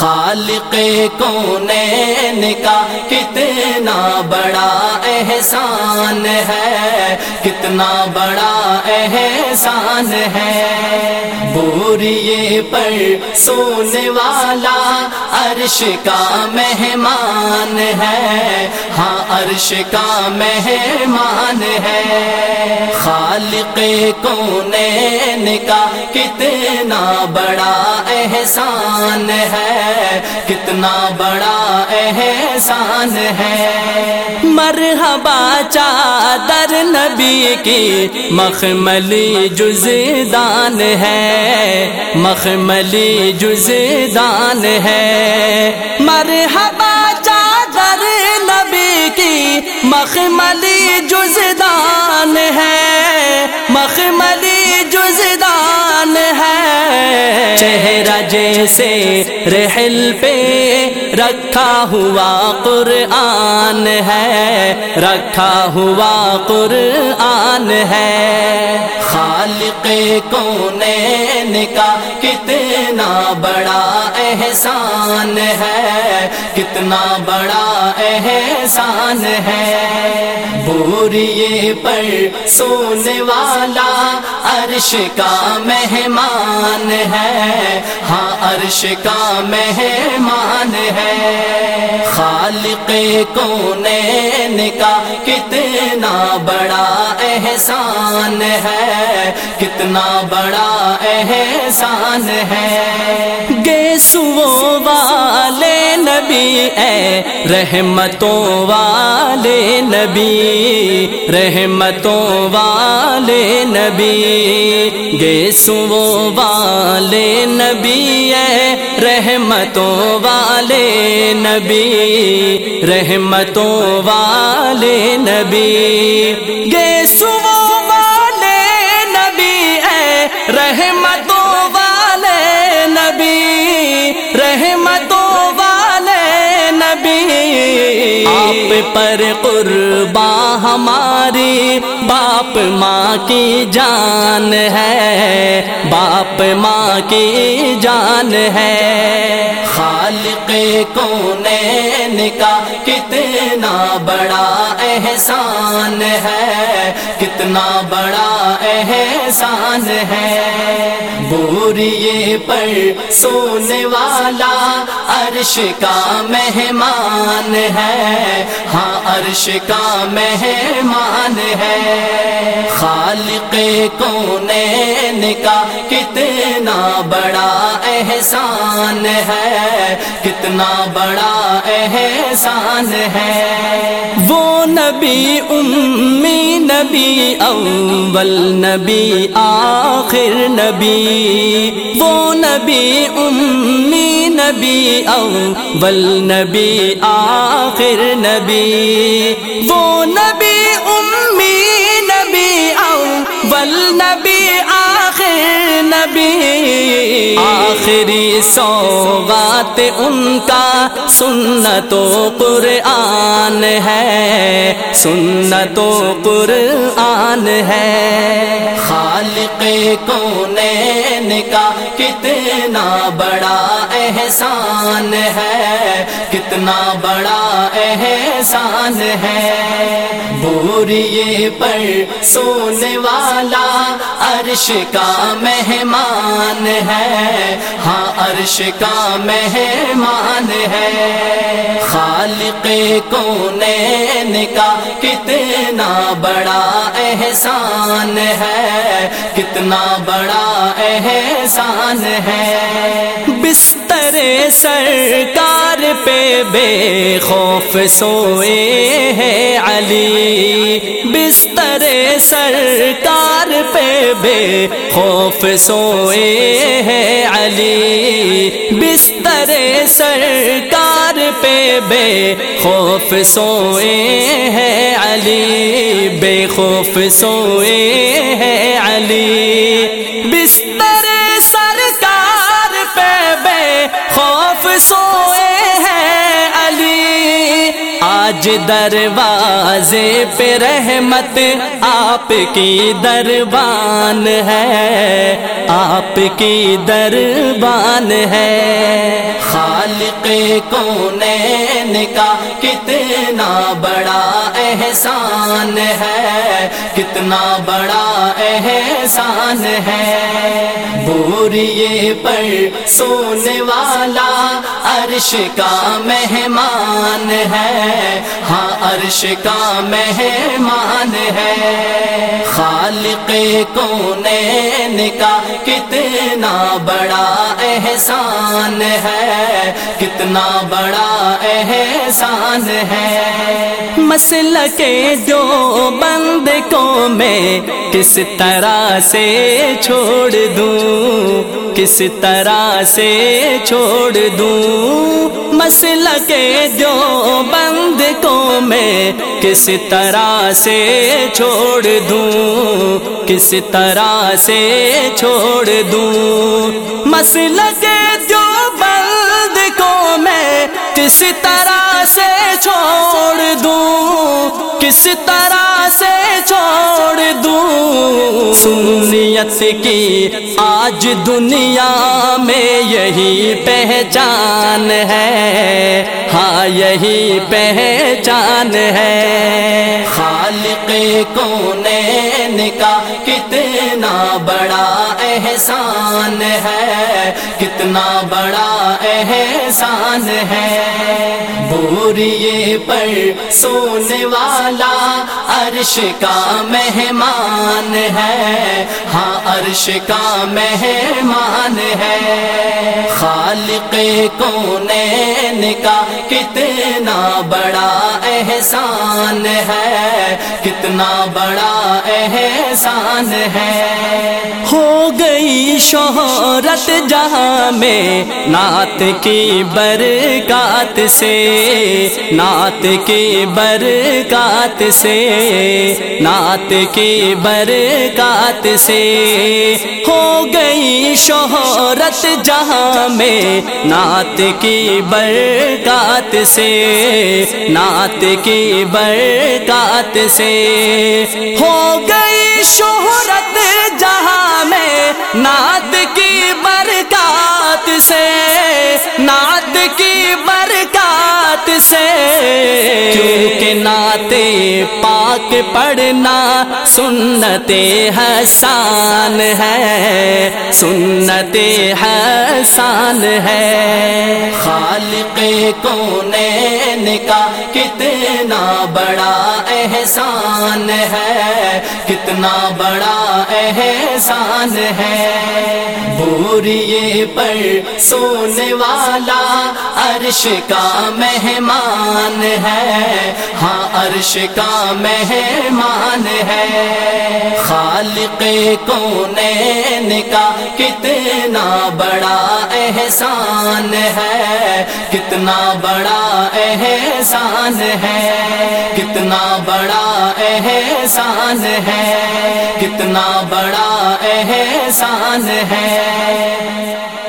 خالق کونین کا کتنا بڑا احسان ہے، کتنا بڑا احسان ہے۔ بوریے پر سونے والا عرش کا مہمان ہے۔ ہاں عرش کا مہمان ہے۔ خالق کونین کا کتنا بڑا احسان ہے، کتنا بڑا احسان ہے۔ مرحبا چادر نبی کی مخملی جزدان ہے۔ مخملی جزدان ہے۔ مرحبا چادر نبی کی مخملی جزدان ہے۔ چہرہ جیسے رحل پہ رکھا ہوا قرآن ہے، رکھا ہوا قرآن ہے۔ خالق کونین کا کتنا بڑا احسان ہے، کتنا بڑا احسان ہے۔ بوریے پر سونے والا عرش کا مہمان ہے۔ ہاں عرش کا مہمان ہے۔ خالق کونین کا کتنا بڑا احسان ہے۔ کتنا بڑا احسان ہے۔ گیسو والے نبی اے رحمتوں والے نبی، رحمتوں والے نبی گیسو والے نبی اے رحمتوں والے نبی، رحمتوں والے نبی گیسو پر قربا ہماری باپ ماں کی جان ہے، باپ ماں کی جان ہے۔ خالق کونین کا کتنا بڑا احسان ہے، کتنا بڑا احسان ہے۔ بوریے پر سونے والا عرش کا مہمان ہے۔ ہاں عرش کا مہمان ہے۔ خالق کونین کا کتنا بڑا احسان ہے، کتنا بڑا احسان ہے۔ وہ نبی، امی نبی، اول نبی، آخر نبی۔ وہ نبی، امی نبی، اول نبی، آخر نبی۔ وہ نبی، امی نبی اول نبی، آخر نبی۔ آخری سوغات ان کا سنت و قرآن ہے۔ سنت و قرآن ہے۔ خالق کونین کا کتنا بڑا احسان ہے۔ کتنا بڑا احسان ہے۔ بوریے پر سونے والا عرش کا مہمان ہے۔ ہاں عرش کا مہمان ہے۔ خالق کونین کا کتنا بڑا احسان ہے۔ کتنا بڑا احسان ہے۔ بستر سرکار پہ بے خوف سوئے ہے علی بستر سرکار پہ بے خوف سوئے ہے علی بستر سرکار پہ بے خوف سوئے ہے علی بے خوف سوئے ہے علی آج دروازے پہ رحمت آپ کی دربان ہے، آپ کی دربان ہے۔ خالق کونین کا کتنا بڑا احسان ہے، کتنا بڑا احسان ہے۔ بوریے پر سونے والا عرش کا مہمان ہے۔ ہاں عرش کا مہمان ہے۔ خالق کونین کا کتنا بڑا احسان ہے۔ کتنا بڑا احسان ہے۔ مسل کے جو بند کو میں کس طرح سے چھوڑ دوں؟ کس طرح سے چھوڑ دوں؟ مسل کے جو بند کو میں کس طرح سے چھوڑ دوں؟ کس طرح سے چھوڑ دوں؟ مسل کے جو بند کو میں کس طرح سے چھوڑ دوں؟ کس طرح سے چھوڑ دوں؟ سنیت کی آج دنیا میں یہی پہچان ہے۔ ہاں یہی پہچان ہے۔ خالق کونین کا کتنا بڑا احسان ہے، کتنا بڑا احسان ہے۔ بوریے پر سونے والا عرش کا مہمان ہے۔ ہاں عرش کا مہمان ہے۔ خالق کونین کا کتنا بڑا احسان ہے، کتنا بڑا احسان ہے۔ ہو گئی شہرت جہاں میں نعت کی برکات سے، نعت کی برکات سے، نعت کی برکات سے ہو گئی شہرت جہاں میں نعت کی برکات سے، نعت کی برکات سے ہو گئی شہرت نعت کی برکات سے نعت کی برکات سے کیونکہ نعت پاک پڑھنا سنت حسان ہے، سنت حسان ہے۔ خالق کونین کا کتنا بڑا احسان ہے، کتنا بڑا احسان ہے۔ بوریے پر سونے والا عرش کا مہمان ہے۔ ہاں عرش کا مہمان ہے۔ خالق کونین کا کتنا بڑا احسان ہے۔ کتنا بڑا احسان ہے۔ کتنا بڑا احسان ہے۔ کتنا بڑا احسان ہے۔